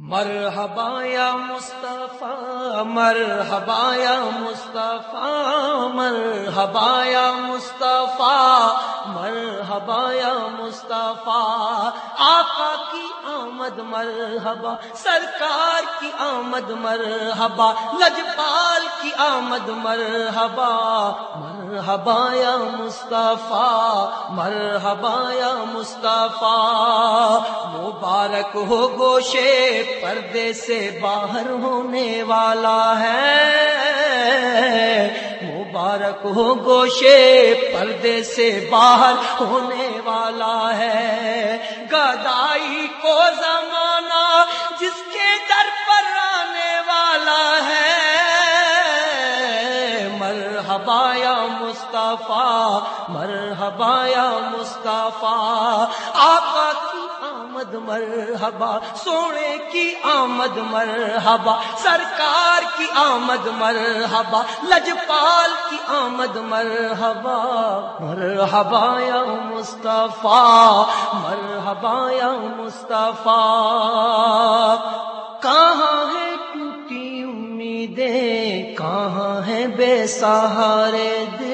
مرحبا یا مصطفیٰ، مرحبا یا مصطفیٰ، مرحبا یا مصطفیٰ، مرحبا یا مصطفیٰ، آقا کی آمد مرحبا، سرکار کی آمد مرحبا لجپال کی آمد مرحبا مرحبا یا مصطفیٰ، مرحبا یا مصطفیٰ، مبارک ہو گوشے پردے سے باہر ہونے والا ہے۔ مبارک ہو گوشے پردے سے باہر ہونے والا ہے۔ گدائی کو زمانہ جس کے در مصطفیٰ، مرحبا یا مصطفیٰ، آقا کی آمد مرحبا، سونے کی آمد مرحبا، سرکار کی آمد مرحبا، لجپال کی آمد مرحبا مرحبا یا مصطفیٰ، مرحبا یا مصطفیٰ۔ کہاں ہے ٹوٹی امیدیں، کہاں ہے بے سہارے دل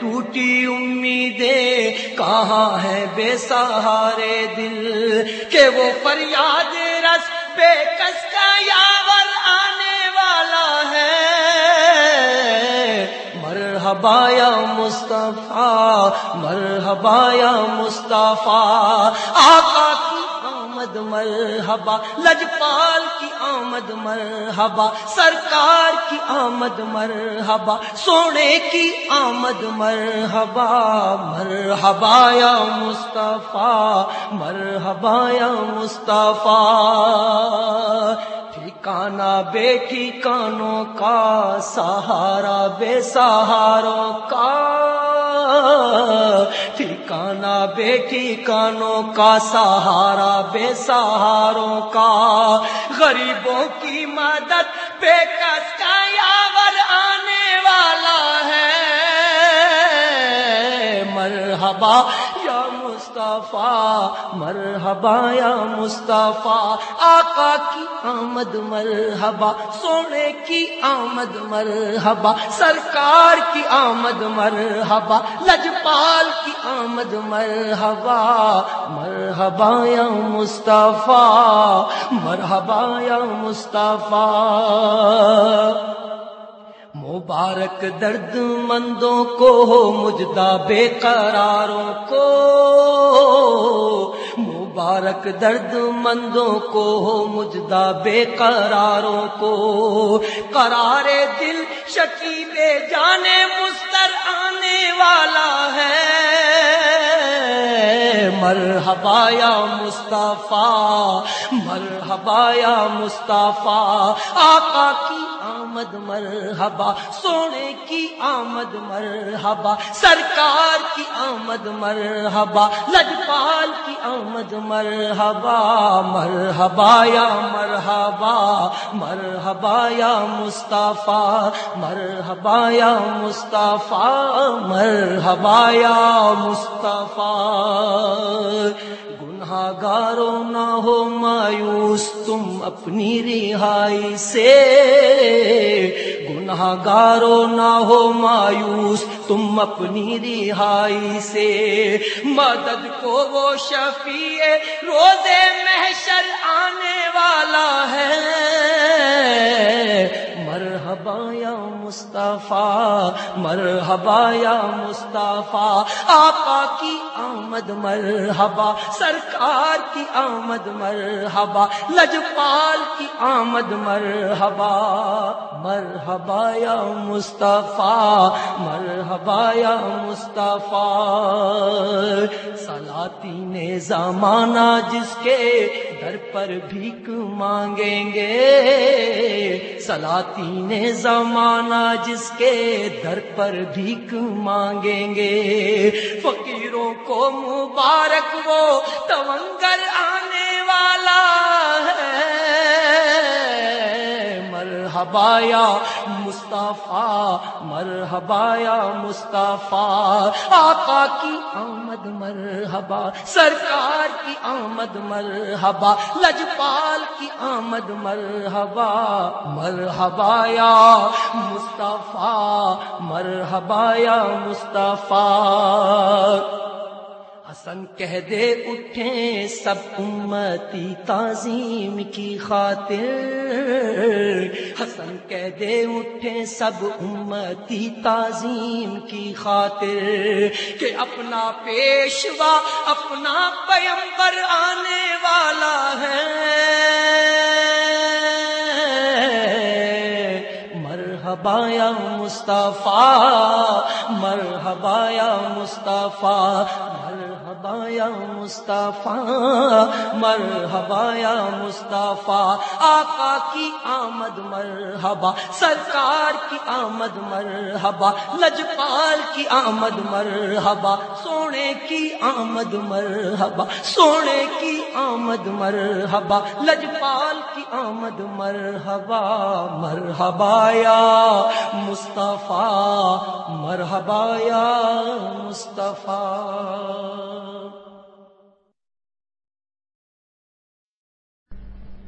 ٹوٹی امیدیں، کہاں ہے بے سہارے دل؟ کہ وہ فریاد رس بے کس کا یاور آنے والا ہے؟ مرحبا یا مصطفیٰ، مرحبا یا مصطفیٰ، آقا مرحبا، لجپال کی آمد مرحبا، سرکار کی آمد مرحبا، سونے کی آمد مرحبا مرحبا یا مصطفیٰ، مرحبا یا مصطفیٰ ٹھکانا بے ٹھکانوں کا، سہارا بے سہاروں کا ٹھکانا بے ٹھکانوں کا سہارا، بے سہاروں کا۔ غریبوں کی مدد بے کس کا یاور آنے والا ہے؟ مرحبا یا مصطفیٰ، مرحبا یا مصطفیٰ۔ آقا کی آمد مرحبا، سونے کی آمد مرحبا، سرکار کی آمد مرحبا۔ لجپال کی آمد مرحبا مرحبا یا مصطفیٰ، مرحبا یا مصطفیٰ۔ مبارک درد مندوں کو، مجدہ بے قراروں کو۔ مبارک درد مندوں کو، مجدہ بے قراروں کو۔ قرار دل شکیب جانے مستر مرحبا یا مصطفیٰ مرحبا یا مصطفیٰ آقا کی آمد مرحبا، سونے کی آمد مرحبا، سرکار کی آمد مرحبا، لجپال کی آمد مرحبا مرحبا یا مرحبا مرحبا یا مصطفیٰ، مرحبا یا مصطفیٰ، مرحبا یا مصطفیٰ۔ گناہ گارو نہ ہو مایوس تم اپنی رہائی سے۔ گناہ گارو نہ ہو مایوس تم اپنی رہائی سے۔ مدد کو وہ شفیع روزے محشر آنے والا ہے۔ مرحبا یا مصطفیٰ، مرحبا یا مصطفیٰ، آقا کی آمد مرحبا، سرکار کی آمد مرحبا، لجپال کی آمد مرحبا مرحبا یا مصطفیٰ، مرحبا یا مصطفیٰ سلاتی نے زمانہ جس کے در پر بھیک مانگیں گے۔ سلاطین زمانہ جس کے در پر بھیک مانگیں گے۔ فقیروں کو مبارک وہ تونگا مرحبا یا مصطفیٰ مرحبا یا مصطفیٰ، آقا کی آمد مرحبا، سرکار کی آمد مرحبا، لجپال کی آمد مرحبا مرحبا یا مصطفیٰ مرحبا یا مصطفیٰ۔ حسن کہہ دے اٹھے سب امتی تعظیم کی خاطر۔ حسن کہہ دے اٹھے سب امتی تعظیم کی خاطر کہ اپنا پیشوا، اپنا پیمبر آنے والا ہے۔ مرحبا یا مصطفیٰ، مرحبا یا مصطفیٰ مرحبا یا مصطفیٰ، مرحبا یا مصطفیٰ، آقا کی آمد مرحبا، سرکار کی آمد مرحبا، لجپال کی آمد مرحبا، سونے کی آمد مرحبا، سونے کی آمد مرحبا، لجپال کی آمد مرحبا مرحبا یا مصطفیٰ، مرحبا یا مصطفیٰ۔